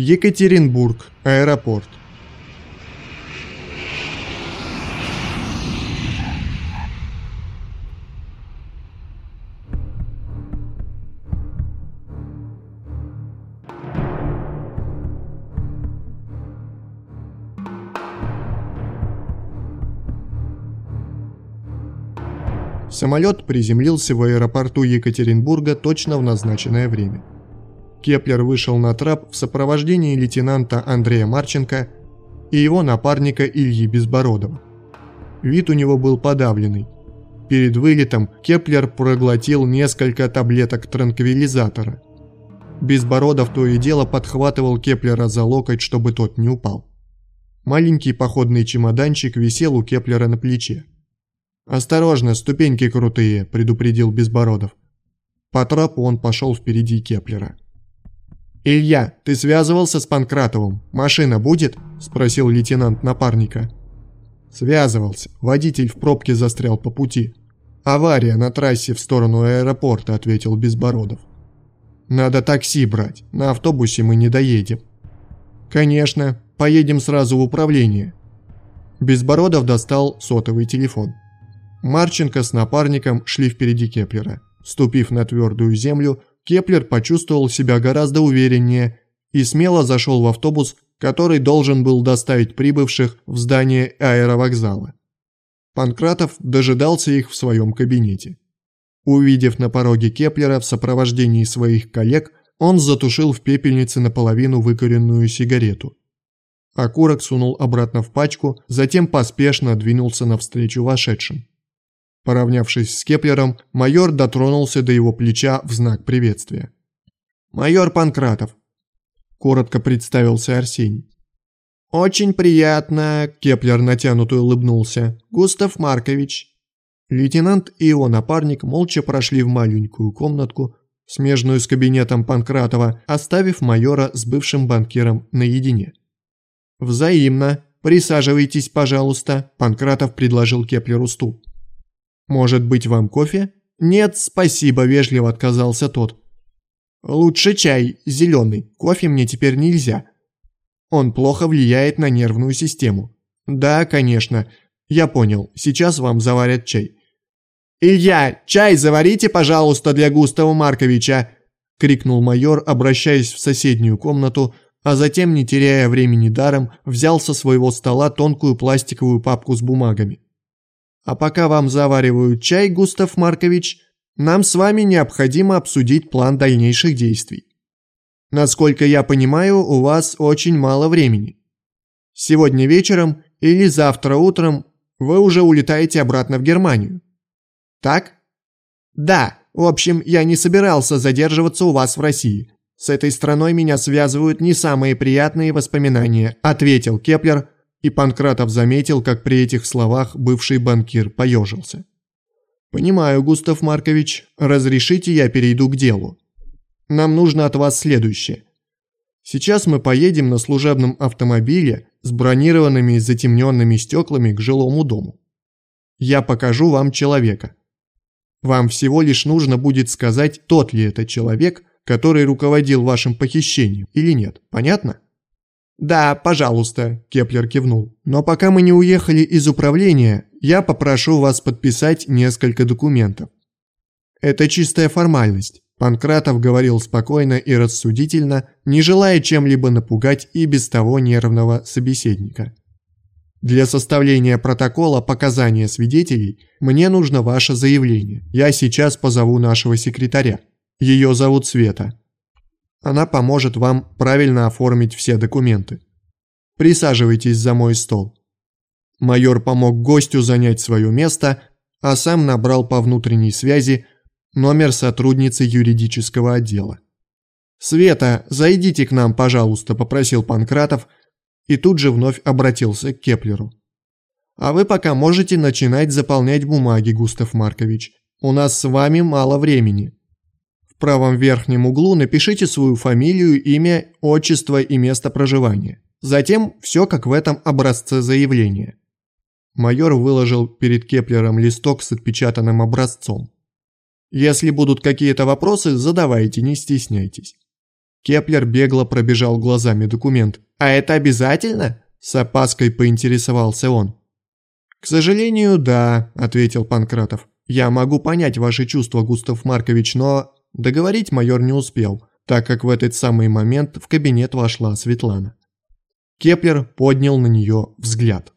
Екатеринбург, аэропорт. Самолет приземлился в аэропорту Екатеринбурга точно в назначенное время. Кеплер вышел на трап в сопровождении лейтенанта Андрея Марченко и его напарника Ильи Безбородова. Вид у него был подавленный. Перед вылетом Кеплер проглотил несколько таблеток транквилизатора. Безбородов то и дело подхватывал Кеплера за локоть, чтобы тот не упал. Маленький походный чемоданчик висел у Кеплера на плече. «Осторожно, ступеньки крутые», – предупредил Безбородов. По трапу он пошел впереди Кеплера. «Илья, ты связывался с Панкратовым? Машина будет?» – спросил лейтенант напарника. «Связывался. Водитель в пробке застрял по пути. Авария на трассе в сторону аэропорта», – ответил Безбородов. «Надо такси брать. На автобусе мы не доедем». «Конечно. Поедем сразу в управление». Безбородов достал сотовый телефон. Марченко с напарником шли впереди Кеплера. Ступив на твердую землю, Кеплер почувствовал себя гораздо увереннее и смело зашел в автобус, который должен был доставить прибывших в здание аэровокзала. Панкратов дожидался их в своем кабинете. Увидев на пороге Кеплера в сопровождении своих коллег, он затушил в пепельнице наполовину выкуренную сигарету. Окурок сунул обратно в пачку, затем поспешно двинулся навстречу вошедшим. Поравнявшись с Кеплером, майор дотронулся до его плеча в знак приветствия. «Майор Панкратов», – коротко представился Арсений. «Очень приятно», – Кеплер натянуто улыбнулся. «Густав Маркович». Лейтенант и его напарник молча прошли в маленькую комнатку, смежную с кабинетом Панкратова, оставив майора с бывшим банкиром наедине. «Взаимно. Присаживайтесь, пожалуйста», – Панкратов предложил Кеплеру стул. «Может быть, вам кофе?» «Нет, спасибо», – вежливо отказался тот. «Лучше чай, зеленый, кофе мне теперь нельзя. Он плохо влияет на нервную систему». «Да, конечно, я понял, сейчас вам заварят чай». «Илья, чай заварите, пожалуйста, для Густава Марковича!» – крикнул майор, обращаясь в соседнюю комнату, а затем, не теряя времени даром, взял со своего стола тонкую пластиковую папку с бумагами. А пока вам заваривают чай, Густав Маркович, нам с вами необходимо обсудить план дальнейших действий. Насколько я понимаю, у вас очень мало времени. Сегодня вечером или завтра утром вы уже улетаете обратно в Германию. Так? Да, в общем, я не собирался задерживаться у вас в России. С этой страной меня связывают не самые приятные воспоминания, ответил Кеплер, и Панкратов заметил, как при этих словах бывший банкир поежился. «Понимаю, Густав Маркович, разрешите я перейду к делу. Нам нужно от вас следующее. Сейчас мы поедем на служебном автомобиле с бронированными и затемненными стеклами к жилому дому. Я покажу вам человека. Вам всего лишь нужно будет сказать, тот ли это человек, который руководил вашим похищением или нет. Понятно?» «Да, пожалуйста», – Кеплер кивнул. «Но пока мы не уехали из управления, я попрошу вас подписать несколько документов». «Это чистая формальность», – Панкратов говорил спокойно и рассудительно, не желая чем-либо напугать и без того нервного собеседника. «Для составления протокола показания свидетелей мне нужно ваше заявление. Я сейчас позову нашего секретаря. Ее зовут Света. Она поможет вам правильно оформить все документы. Присаживайтесь за мой стол». Майор помог гостю занять свое место, а сам набрал по внутренней связи номер сотрудницы юридического отдела. «Света, зайдите к нам, пожалуйста», – попросил Панкратов и тут же вновь обратился к Кеплеру. «А вы пока можете начинать заполнять бумаги, Густав Маркович. У нас с вами мало времени. В правом верхнем углу напишите свою фамилию, имя, отчество и место проживания. Затем все как в этом образце заявления. Майор выложил перед Кеплером листок с отпечатанным образцом. Если будут какие-то вопросы, задавайте, не стесняйтесь. Кеплер бегло пробежал глазами документ. «А это обязательно?» – с опаской поинтересовался он. «К сожалению, да», – ответил Панкратов. «Я могу понять ваши чувства, Густав Маркович, но...» Договорить майор не успел, так как в этот самый момент в кабинет вошла Светлана. Кеплер поднял на нее взгляд.